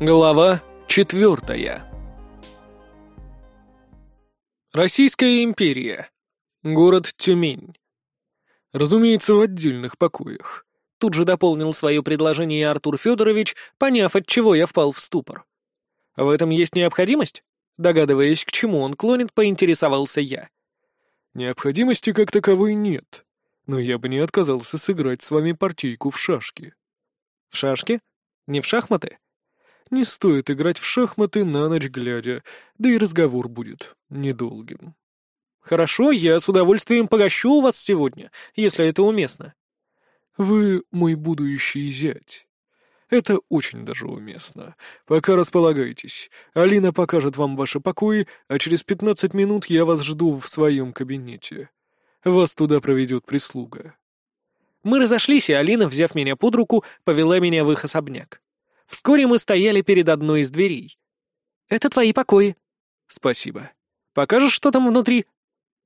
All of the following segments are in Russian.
Глава четвертая. Российская империя. Город Тюмень. Разумеется, в отдельных покоях. Тут же дополнил свое предложение Артур Федорович, поняв, от чего я впал в ступор. В этом есть необходимость? Догадываясь, к чему он клонит, поинтересовался я. Необходимости как таковой нет, но я бы не отказался сыграть с вами партийку в шашки. В шашки? Не в шахматы? Не стоит играть в шахматы на ночь глядя, да и разговор будет недолгим. Хорошо, я с удовольствием погощу вас сегодня, если это уместно. Вы мой будущий зять. Это очень даже уместно. Пока располагайтесь. Алина покажет вам ваши покои, а через пятнадцать минут я вас жду в своем кабинете. Вас туда проведет прислуга. Мы разошлись, и Алина, взяв меня под руку, повела меня в их особняк. Вскоре мы стояли перед одной из дверей. «Это твои покои». «Спасибо. Покажешь, что там внутри?»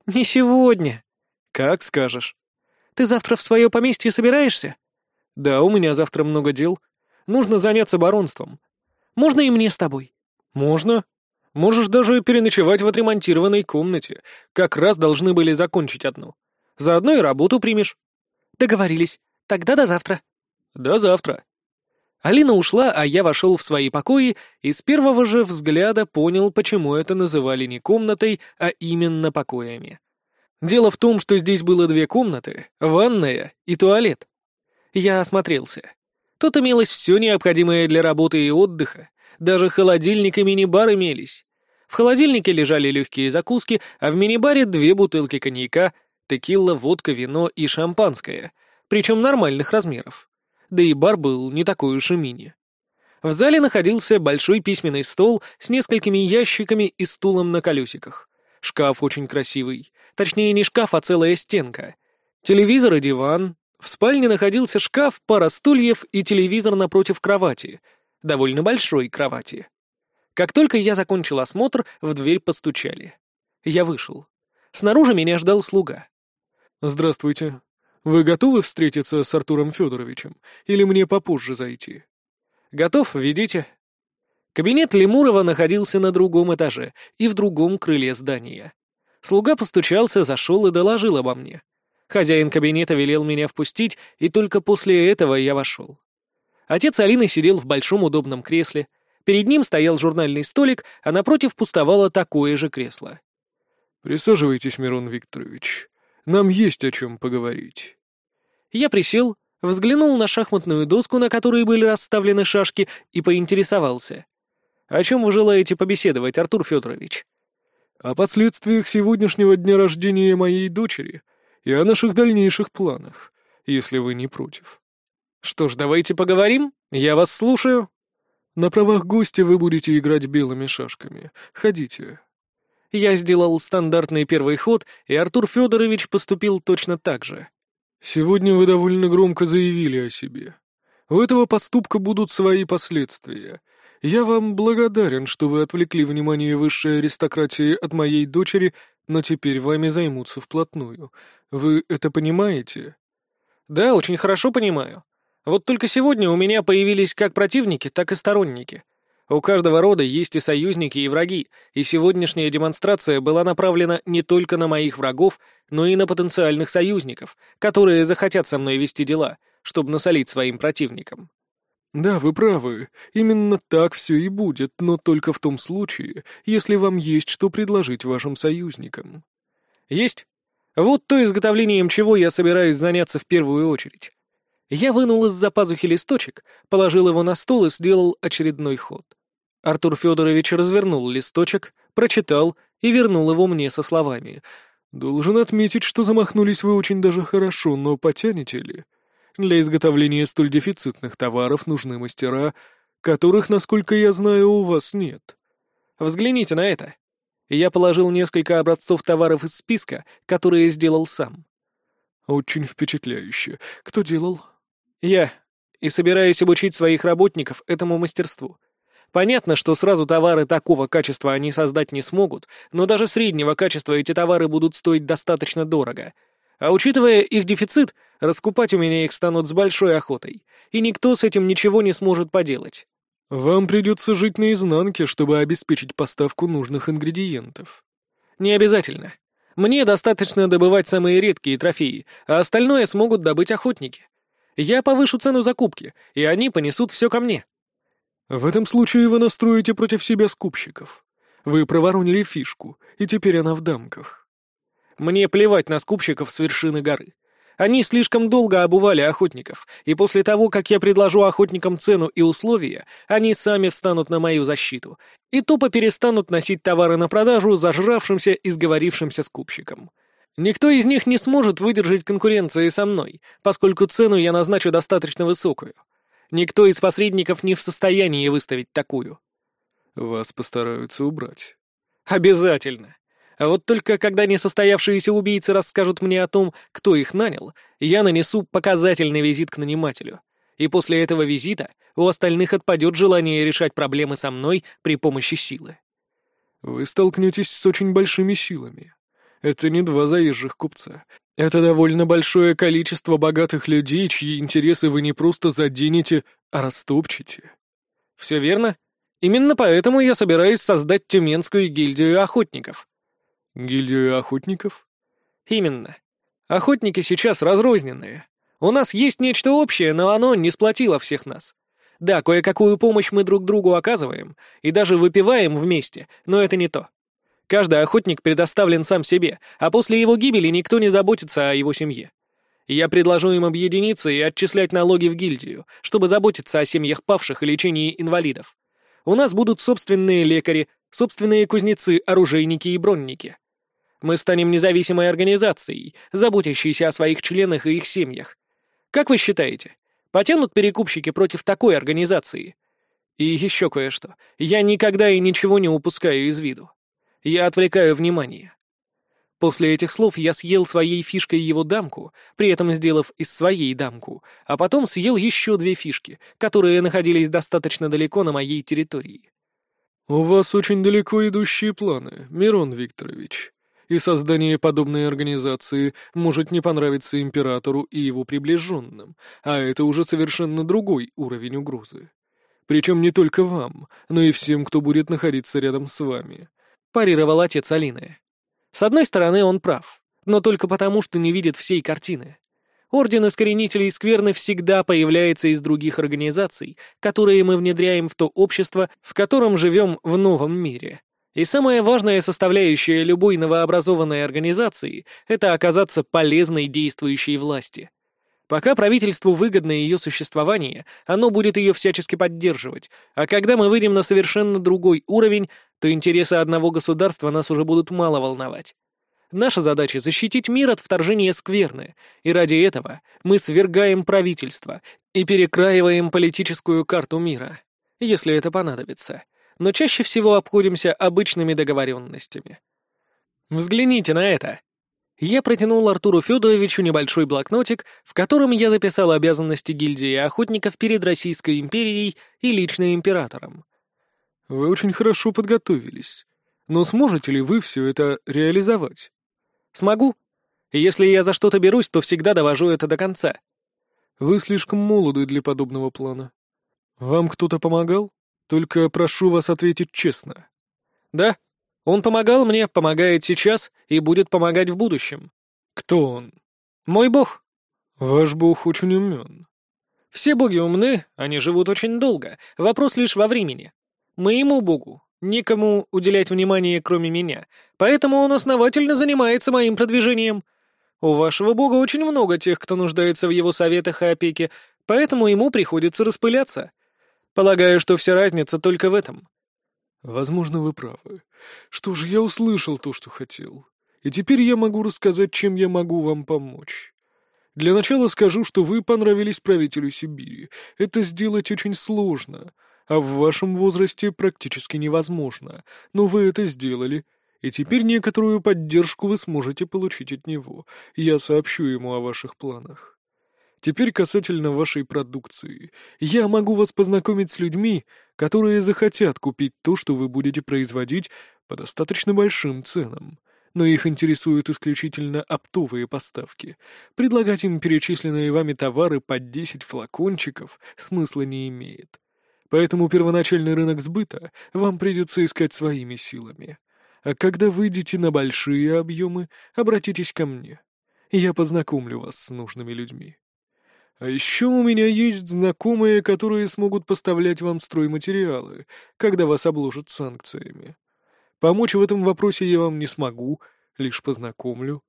«Не сегодня». «Как скажешь». «Ты завтра в свое поместье собираешься?» «Да, у меня завтра много дел. Нужно заняться баронством. Можно и мне с тобой?» «Можно. Можешь даже переночевать в отремонтированной комнате. Как раз должны были закончить одну. Заодно и работу примешь». «Договорились. Тогда до завтра». «До завтра». Алина ушла, а я вошел в свои покои и с первого же взгляда понял, почему это называли не комнатой, а именно покоями. Дело в том, что здесь было две комнаты, ванная и туалет. Я осмотрелся. Тут имелось все необходимое для работы и отдыха, даже холодильник и мини-бар имелись. В холодильнике лежали легкие закуски, а в мини-баре две бутылки коньяка, текила, водка, вино и шампанское, причем нормальных размеров да и бар был не такой уж и мини. В зале находился большой письменный стол с несколькими ящиками и стулом на колесиках. Шкаф очень красивый. Точнее, не шкаф, а целая стенка. Телевизор и диван. В спальне находился шкаф, пара стульев и телевизор напротив кровати. Довольно большой кровати. Как только я закончил осмотр, в дверь постучали. Я вышел. Снаружи меня ждал слуга. «Здравствуйте. Вы готовы встретиться с Артуром Федоровичем? Или мне попозже зайти? Готов, ведите. Кабинет Лемурова находился на другом этаже и в другом крыле здания. Слуга постучался, зашел и доложил обо мне. Хозяин кабинета велел меня впустить, и только после этого я вошел. Отец Алины сидел в большом удобном кресле. Перед ним стоял журнальный столик, а напротив пустовало такое же кресло. «Присаживайтесь, Мирон Викторович. Нам есть о чем поговорить». Я присел, взглянул на шахматную доску, на которой были расставлены шашки, и поинтересовался. «О чем вы желаете побеседовать, Артур Федорович?» «О последствиях сегодняшнего дня рождения моей дочери и о наших дальнейших планах, если вы не против». «Что ж, давайте поговорим. Я вас слушаю». «На правах гостя вы будете играть белыми шашками. Ходите». Я сделал стандартный первый ход, и Артур Федорович поступил точно так же. «Сегодня вы довольно громко заявили о себе. У этого поступка будут свои последствия. Я вам благодарен, что вы отвлекли внимание высшей аристократии от моей дочери, но теперь вами займутся вплотную. Вы это понимаете?» «Да, очень хорошо понимаю. Вот только сегодня у меня появились как противники, так и сторонники. У каждого рода есть и союзники, и враги, и сегодняшняя демонстрация была направлена не только на моих врагов, но и на потенциальных союзников, которые захотят со мной вести дела, чтобы насолить своим противникам. «Да, вы правы. Именно так все и будет, но только в том случае, если вам есть что предложить вашим союзникам». «Есть. Вот то изготовлением чего я собираюсь заняться в первую очередь». Я вынул из-за пазухи листочек, положил его на стол и сделал очередной ход. Артур Федорович развернул листочек, прочитал и вернул его мне со словами. «Должен отметить, что замахнулись вы очень даже хорошо, но потянете ли? Для изготовления столь дефицитных товаров нужны мастера, которых, насколько я знаю, у вас нет». «Взгляните на это». Я положил несколько образцов товаров из списка, которые сделал сам. «Очень впечатляюще. Кто делал?» «Я. И собираюсь обучить своих работников этому мастерству. Понятно, что сразу товары такого качества они создать не смогут, но даже среднего качества эти товары будут стоить достаточно дорого. А учитывая их дефицит, раскупать у меня их станут с большой охотой, и никто с этим ничего не сможет поделать. «Вам придется жить наизнанке, чтобы обеспечить поставку нужных ингредиентов». «Не обязательно. Мне достаточно добывать самые редкие трофеи, а остальное смогут добыть охотники. Я повышу цену закупки, и они понесут все ко мне». «В этом случае вы настроите против себя скупщиков. Вы проворонили фишку, и теперь она в дамках». «Мне плевать на скупщиков с вершины горы. Они слишком долго обували охотников, и после того, как я предложу охотникам цену и условия, они сами встанут на мою защиту и тупо перестанут носить товары на продажу зажравшимся и сговорившимся скупщикам. Никто из них не сможет выдержать конкуренции со мной, поскольку цену я назначу достаточно высокую. Никто из посредников не в состоянии выставить такую. Вас постараются убрать. Обязательно. А вот только когда несостоявшиеся убийцы расскажут мне о том, кто их нанял, я нанесу показательный визит к нанимателю. И после этого визита у остальных отпадет желание решать проблемы со мной при помощи силы. Вы столкнетесь с очень большими силами. Это не два заезжих купца. Это довольно большое количество богатых людей, чьи интересы вы не просто заденете, а растопчете. Все верно. Именно поэтому я собираюсь создать Тюменскую гильдию охотников. Гильдию охотников? Именно. Охотники сейчас разрозненные. У нас есть нечто общее, но оно не сплотило всех нас. Да, кое-какую помощь мы друг другу оказываем, и даже выпиваем вместе, но это не то. Каждый охотник предоставлен сам себе, а после его гибели никто не заботится о его семье. Я предложу им объединиться и отчислять налоги в гильдию, чтобы заботиться о семьях павших и лечении инвалидов. У нас будут собственные лекари, собственные кузнецы, оружейники и бронники. Мы станем независимой организацией, заботящейся о своих членах и их семьях. Как вы считаете, потянут перекупщики против такой организации? И еще кое-что. Я никогда и ничего не упускаю из виду. Я отвлекаю внимание. После этих слов я съел своей фишкой его дамку, при этом сделав из своей дамку, а потом съел еще две фишки, которые находились достаточно далеко на моей территории. «У вас очень далеко идущие планы, Мирон Викторович», и создание подобной организации может не понравиться императору и его приближенным, а это уже совершенно другой уровень угрозы. Причем не только вам, но и всем, кто будет находиться рядом с вами», — парировал отец Алины. «С одной стороны, он прав, но только потому, что не видит всей картины. Орден Искоренителей Скверны всегда появляется из других организаций, которые мы внедряем в то общество, в котором живем в новом мире. И самая важная составляющая любой новообразованной организации — это оказаться полезной действующей власти. Пока правительству выгодно ее существование, оно будет ее всячески поддерживать, а когда мы выйдем на совершенно другой уровень, то интересы одного государства нас уже будут мало волновать. Наша задача — защитить мир от вторжения скверны, и ради этого мы свергаем правительство и перекраиваем политическую карту мира, если это понадобится но чаще всего обходимся обычными договоренностями. Взгляните на это. Я протянул Артуру Федоровичу небольшой блокнотик, в котором я записал обязанности гильдии охотников перед Российской империей и лично императором. Вы очень хорошо подготовились. Но сможете ли вы все это реализовать? Смогу. Если я за что-то берусь, то всегда довожу это до конца. Вы слишком молоды для подобного плана. Вам кто-то помогал? Только прошу вас ответить честно». «Да. Он помогал мне, помогает сейчас и будет помогать в будущем». «Кто он?» «Мой бог». «Ваш бог очень умен». «Все боги умны, они живут очень долго. Вопрос лишь во времени. Моему богу никому уделять внимание, кроме меня, поэтому он основательно занимается моим продвижением. У вашего бога очень много тех, кто нуждается в его советах и опеке, поэтому ему приходится распыляться. Полагаю, что вся разница только в этом. Возможно, вы правы. Что же, я услышал то, что хотел. И теперь я могу рассказать, чем я могу вам помочь. Для начала скажу, что вы понравились правителю Сибири. Это сделать очень сложно, а в вашем возрасте практически невозможно. Но вы это сделали, и теперь некоторую поддержку вы сможете получить от него. Я сообщу ему о ваших планах. Теперь касательно вашей продукции. Я могу вас познакомить с людьми, которые захотят купить то, что вы будете производить по достаточно большим ценам. Но их интересуют исключительно оптовые поставки. Предлагать им перечисленные вами товары по 10 флакончиков смысла не имеет. Поэтому первоначальный рынок сбыта вам придется искать своими силами. А когда выйдете на большие объемы, обратитесь ко мне. Я познакомлю вас с нужными людьми. А еще у меня есть знакомые, которые смогут поставлять вам стройматериалы, когда вас обложат санкциями. Помочь в этом вопросе я вам не смогу, лишь познакомлю.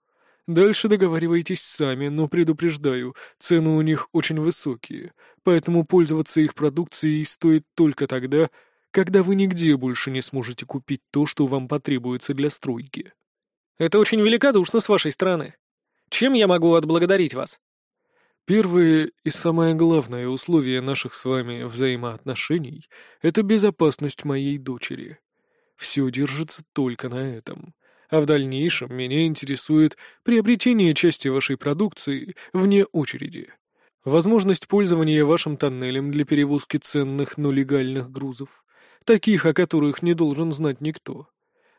Дальше договаривайтесь сами, но предупреждаю, цены у них очень высокие, поэтому пользоваться их продукцией стоит только тогда, когда вы нигде больше не сможете купить то, что вам потребуется для стройки. Это очень великодушно с вашей стороны. Чем я могу отблагодарить вас? Первое и самое главное условие наших с вами взаимоотношений — это безопасность моей дочери. Все держится только на этом а в дальнейшем меня интересует приобретение части вашей продукции вне очереди. Возможность пользования вашим тоннелем для перевозки ценных, но легальных грузов, таких, о которых не должен знать никто.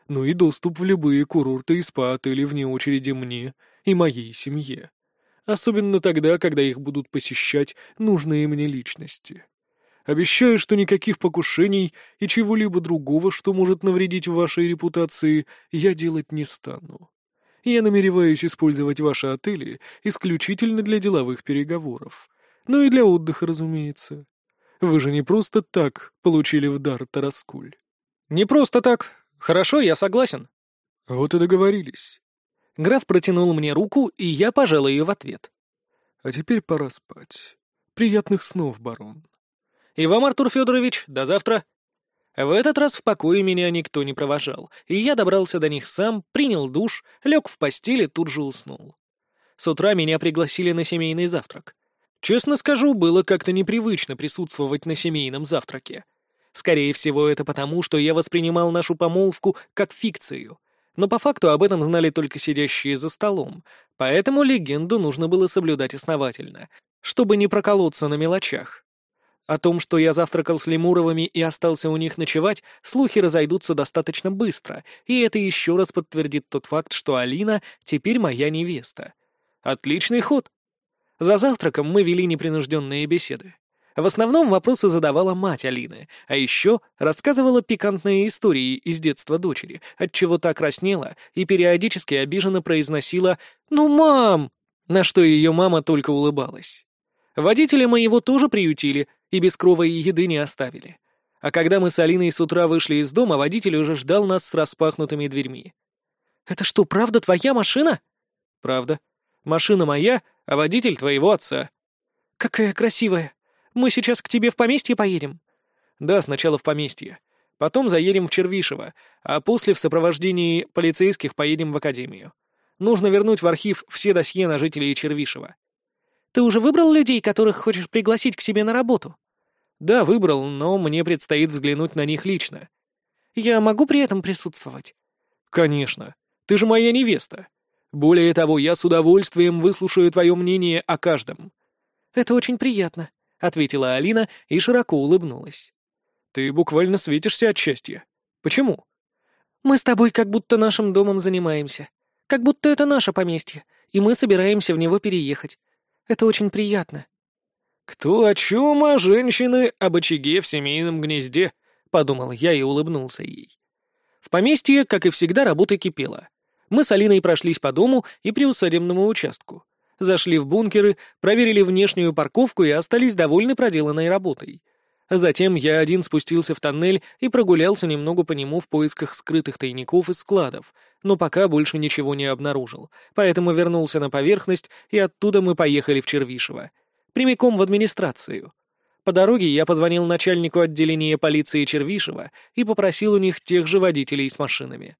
Ну и доступ в любые курорты и спа-отели вне очереди мне и моей семье. Особенно тогда, когда их будут посещать нужные мне личности. Обещаю, что никаких покушений и чего-либо другого, что может навредить вашей репутации, я делать не стану. Я намереваюсь использовать ваши отели исключительно для деловых переговоров. Ну и для отдыха, разумеется. Вы же не просто так получили в дар Тараскуль. Не просто так. Хорошо, я согласен. Вот и договорились. Граф протянул мне руку, и я пожал ее в ответ. А теперь пора спать. Приятных снов, барон. И вам, Артур Федорович, до завтра. В этот раз в покое меня никто не провожал, и я добрался до них сам, принял душ, лег в постели, тут же уснул. С утра меня пригласили на семейный завтрак. Честно скажу, было как-то непривычно присутствовать на семейном завтраке. Скорее всего, это потому, что я воспринимал нашу помолвку как фикцию. Но по факту об этом знали только сидящие за столом, поэтому легенду нужно было соблюдать основательно, чтобы не проколоться на мелочах. О том, что я завтракал с Лемуровыми и остался у них ночевать, слухи разойдутся достаточно быстро, и это еще раз подтвердит тот факт, что Алина теперь моя невеста. Отличный ход. За завтраком мы вели непринужденные беседы. В основном вопросы задавала мать Алины, а еще рассказывала пикантные истории из детства дочери, отчего так краснела и периодически обиженно произносила «Ну, мам!», на что ее мама только улыбалась. Водителя моего тоже приютили, и без крова и еды не оставили. А когда мы с Алиной с утра вышли из дома, водитель уже ждал нас с распахнутыми дверьми. «Это что, правда твоя машина?» «Правда. Машина моя, а водитель твоего отца». «Какая красивая. Мы сейчас к тебе в поместье поедем?» «Да, сначала в поместье. Потом заедем в Червишево, а после в сопровождении полицейских поедем в академию. Нужно вернуть в архив все досье на жителей Червишева». «Ты уже выбрал людей, которых хочешь пригласить к себе на работу?» Да, выбрал, но мне предстоит взглянуть на них лично. Я могу при этом присутствовать? Конечно. Ты же моя невеста. Более того, я с удовольствием выслушаю твое мнение о каждом. Это очень приятно, ответила Алина и широко улыбнулась. Ты буквально светишься от счастья. Почему? Мы с тобой как будто нашим домом занимаемся. Как будто это наше поместье, и мы собираемся в него переехать. Это очень приятно. «Кто о чем, а женщины об очаге в семейном гнезде?» — подумал я и улыбнулся ей. В поместье, как и всегда, работа кипела. Мы с Алиной прошлись по дому и приусадебному участку. Зашли в бункеры, проверили внешнюю парковку и остались довольны проделанной работой. Затем я один спустился в тоннель и прогулялся немного по нему в поисках скрытых тайников и складов, но пока больше ничего не обнаружил, поэтому вернулся на поверхность, и оттуда мы поехали в Червишево прямиком в администрацию. По дороге я позвонил начальнику отделения полиции Червишева и попросил у них тех же водителей с машинами.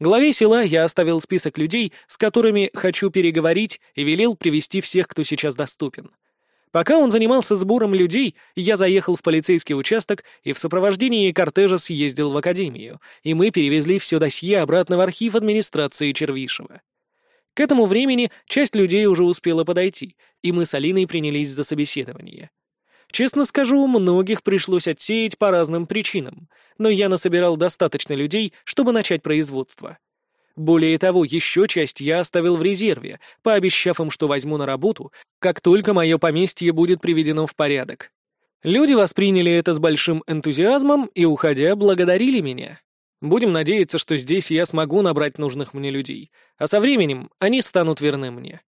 Главе села я оставил список людей, с которыми хочу переговорить, и велел привести всех, кто сейчас доступен. Пока он занимался сбором людей, я заехал в полицейский участок и в сопровождении кортежа съездил в академию, и мы перевезли все досье обратно в архив администрации Червишева. К этому времени часть людей уже успела подойти, и мы с Алиной принялись за собеседование. Честно скажу, многих пришлось отсеять по разным причинам, но я насобирал достаточно людей, чтобы начать производство. Более того, еще часть я оставил в резерве, пообещав им, что возьму на работу, как только мое поместье будет приведено в порядок. Люди восприняли это с большим энтузиазмом и, уходя, благодарили меня. Будем надеяться, что здесь я смогу набрать нужных мне людей, а со временем они станут верны мне.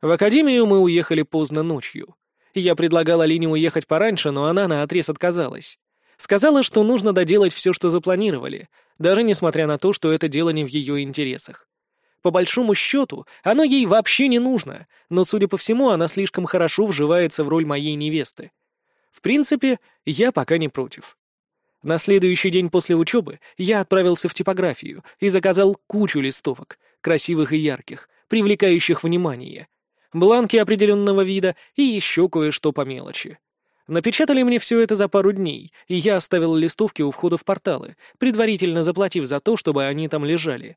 В академию мы уехали поздно ночью. Я предлагал Алине уехать пораньше, но она наотрез отказалась. Сказала, что нужно доделать все, что запланировали, даже несмотря на то, что это дело не в ее интересах. По большому счету, оно ей вообще не нужно, но, судя по всему, она слишком хорошо вживается в роль моей невесты. В принципе, я пока не против. На следующий день после учебы я отправился в типографию и заказал кучу листовок, красивых и ярких, привлекающих внимание, бланки определенного вида и еще кое-что по мелочи. Напечатали мне все это за пару дней, и я оставил листовки у входа в порталы, предварительно заплатив за то, чтобы они там лежали.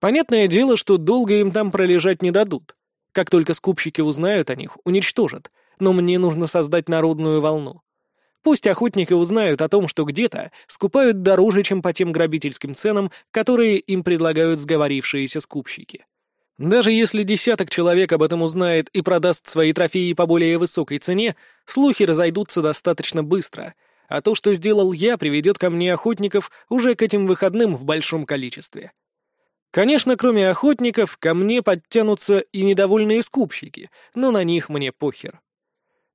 Понятное дело, что долго им там пролежать не дадут. Как только скупщики узнают о них, уничтожат, но мне нужно создать народную волну. Пусть охотники узнают о том, что где-то скупают дороже, чем по тем грабительским ценам, которые им предлагают сговорившиеся скупщики. Даже если десяток человек об этом узнает и продаст свои трофеи по более высокой цене, слухи разойдутся достаточно быстро, а то, что сделал я, приведет ко мне охотников уже к этим выходным в большом количестве. Конечно, кроме охотников, ко мне подтянутся и недовольные скупщики, но на них мне похер.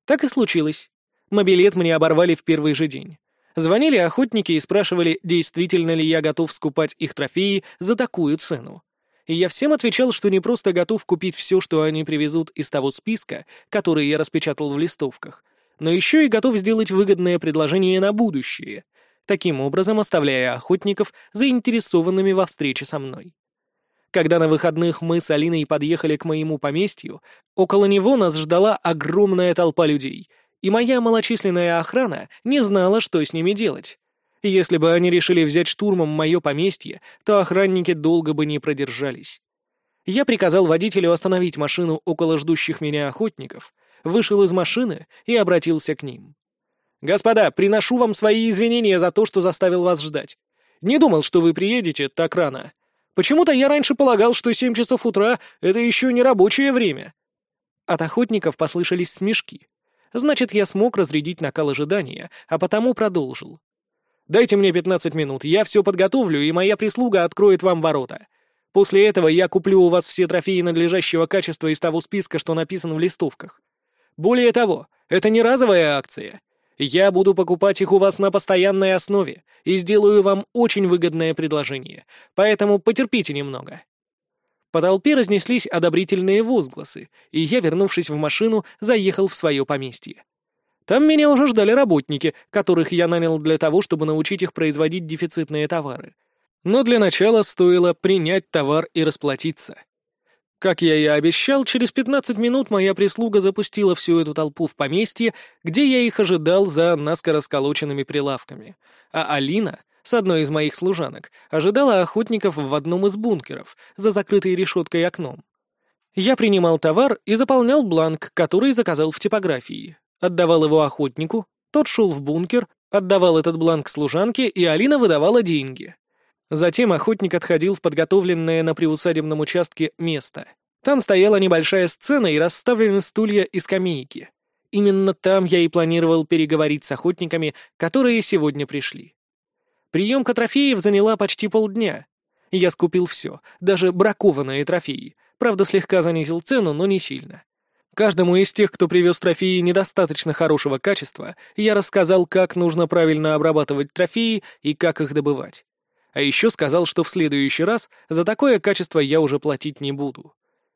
Так и случилось. Мобилет мне оборвали в первый же день. Звонили охотники и спрашивали, действительно ли я готов скупать их трофеи за такую цену. И я всем отвечал, что не просто готов купить все, что они привезут из того списка, который я распечатал в листовках, но еще и готов сделать выгодное предложение на будущее, таким образом оставляя охотников заинтересованными во встрече со мной. Когда на выходных мы с Алиной подъехали к моему поместью, около него нас ждала огромная толпа людей, и моя малочисленная охрана не знала, что с ними делать. Если бы они решили взять штурмом мое поместье, то охранники долго бы не продержались. Я приказал водителю остановить машину около ждущих меня охотников, вышел из машины и обратился к ним. «Господа, приношу вам свои извинения за то, что заставил вас ждать. Не думал, что вы приедете так рано. Почему-то я раньше полагал, что семь часов утра — это еще не рабочее время». От охотников послышались смешки. Значит, я смог разрядить накал ожидания, а потому продолжил. «Дайте мне пятнадцать минут, я все подготовлю, и моя прислуга откроет вам ворота. После этого я куплю у вас все трофеи надлежащего качества из того списка, что написан в листовках. Более того, это не разовая акция. Я буду покупать их у вас на постоянной основе и сделаю вам очень выгодное предложение, поэтому потерпите немного». По толпе разнеслись одобрительные возгласы, и я, вернувшись в машину, заехал в свое поместье. Там меня уже ждали работники, которых я нанял для того, чтобы научить их производить дефицитные товары. Но для начала стоило принять товар и расплатиться. Как я и обещал, через 15 минут моя прислуга запустила всю эту толпу в поместье, где я их ожидал за наскоро сколоченными прилавками. А Алина, с одной из моих служанок, ожидала охотников в одном из бункеров, за закрытой решеткой окном. Я принимал товар и заполнял бланк, который заказал в типографии. Отдавал его охотнику, тот шел в бункер, отдавал этот бланк служанке, и Алина выдавала деньги. Затем охотник отходил в подготовленное на приусадебном участке место. Там стояла небольшая сцена и расставлены стулья и скамейки. Именно там я и планировал переговорить с охотниками, которые сегодня пришли. Приемка трофеев заняла почти полдня. Я скупил все, даже бракованные трофеи. Правда, слегка занизил цену, но не сильно. Каждому из тех, кто привез трофеи недостаточно хорошего качества, я рассказал, как нужно правильно обрабатывать трофеи и как их добывать. А еще сказал, что в следующий раз за такое качество я уже платить не буду.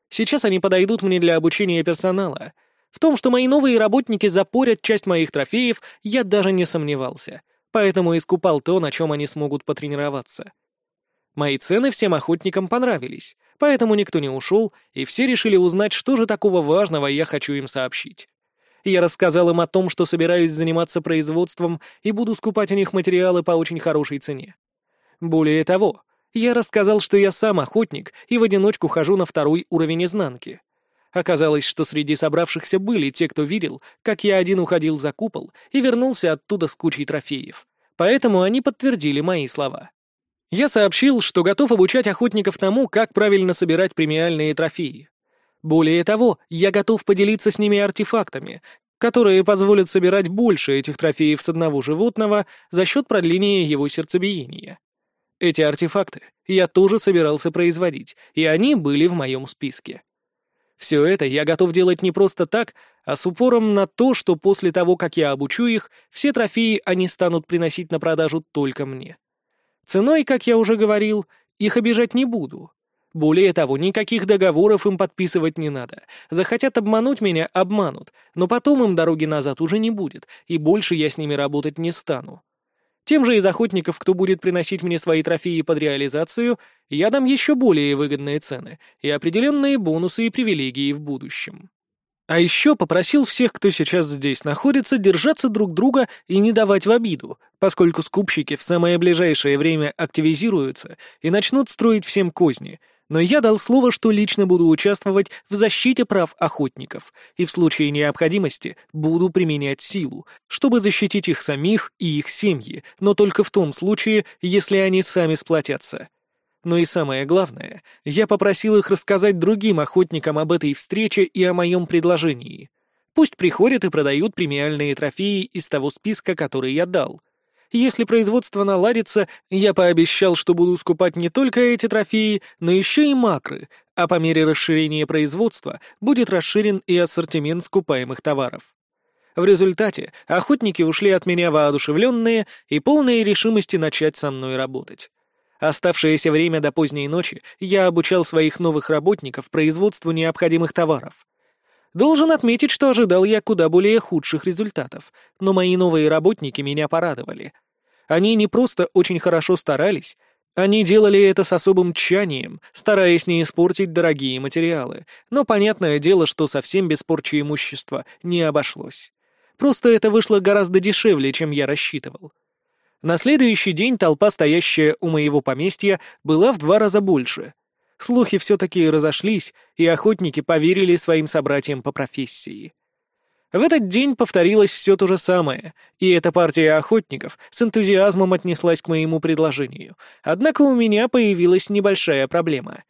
Сейчас они подойдут мне для обучения персонала. В том, что мои новые работники запорят часть моих трофеев, я даже не сомневался, поэтому искупал то, на чем они смогут потренироваться. Мои цены всем охотникам понравились, поэтому никто не ушел, и все решили узнать, что же такого важного я хочу им сообщить. Я рассказал им о том, что собираюсь заниматься производством и буду скупать у них материалы по очень хорошей цене. Более того, я рассказал, что я сам охотник и в одиночку хожу на второй уровень изнанки. Оказалось, что среди собравшихся были те, кто видел, как я один уходил за купол и вернулся оттуда с кучей трофеев. Поэтому они подтвердили мои слова. Я сообщил, что готов обучать охотников тому, как правильно собирать премиальные трофеи. Более того, я готов поделиться с ними артефактами, которые позволят собирать больше этих трофеев с одного животного за счет продления его сердцебиения. Эти артефакты я тоже собирался производить, и они были в моем списке. Все это я готов делать не просто так, а с упором на то, что после того, как я обучу их, все трофеи они станут приносить на продажу только мне. Ценой, как я уже говорил, их обижать не буду. Более того, никаких договоров им подписывать не надо. Захотят обмануть меня — обманут, но потом им дороги назад уже не будет, и больше я с ними работать не стану. Тем же из охотников, кто будет приносить мне свои трофеи под реализацию, я дам еще более выгодные цены и определенные бонусы и привилегии в будущем. А еще попросил всех, кто сейчас здесь находится, держаться друг друга и не давать в обиду, поскольку скупщики в самое ближайшее время активизируются и начнут строить всем козни — но я дал слово, что лично буду участвовать в защите прав охотников и в случае необходимости буду применять силу, чтобы защитить их самих и их семьи, но только в том случае, если они сами сплотятся. Но и самое главное, я попросил их рассказать другим охотникам об этой встрече и о моем предложении. Пусть приходят и продают премиальные трофеи из того списка, который я дал — если производство наладится, я пообещал, что буду скупать не только эти трофеи, но еще и макры, а по мере расширения производства будет расширен и ассортимент скупаемых товаров. В результате охотники ушли от меня воодушевленные и полные решимости начать со мной работать. Оставшееся время до поздней ночи я обучал своих новых работников производству необходимых товаров. Должен отметить, что ожидал я куда более худших результатов, но мои новые работники меня порадовали. Они не просто очень хорошо старались, они делали это с особым тщанием, стараясь не испортить дорогие материалы, но понятное дело, что совсем без порчи имущества не обошлось. Просто это вышло гораздо дешевле, чем я рассчитывал. На следующий день толпа, стоящая у моего поместья, была в два раза больше. Слухи все-таки разошлись, и охотники поверили своим собратьям по профессии. В этот день повторилось все то же самое, и эта партия охотников с энтузиазмом отнеслась к моему предложению. Однако у меня появилась небольшая проблема.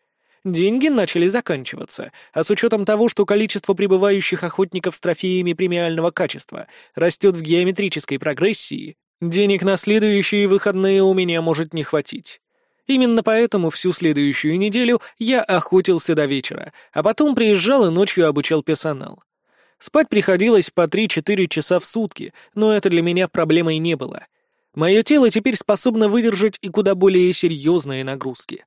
Деньги начали заканчиваться, а с учетом того, что количество прибывающих охотников с трофеями премиального качества растет в геометрической прогрессии, денег на следующие выходные у меня может не хватить. Именно поэтому всю следующую неделю я охотился до вечера, а потом приезжал и ночью обучал персонал. Спать приходилось по 3-4 часа в сутки, но это для меня проблемой не было. Мое тело теперь способно выдержать и куда более серьезные нагрузки.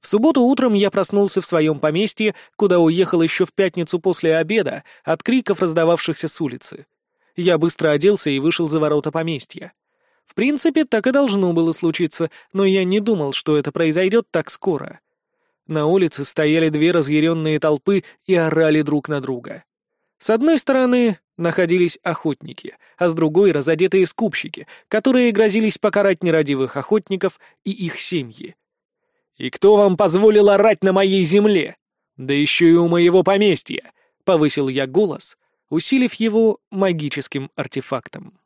В субботу утром я проснулся в своем поместье, куда уехал еще в пятницу после обеда от криков, раздававшихся с улицы. Я быстро оделся и вышел за ворота поместья. В принципе, так и должно было случиться, но я не думал, что это произойдет так скоро. На улице стояли две разъяренные толпы и орали друг на друга. С одной стороны находились охотники, а с другой — разодетые скупщики, которые грозились покарать нерадивых охотников и их семьи. «И кто вам позволил орать на моей земле? Да еще и у моего поместья!» — повысил я голос, усилив его магическим артефактом.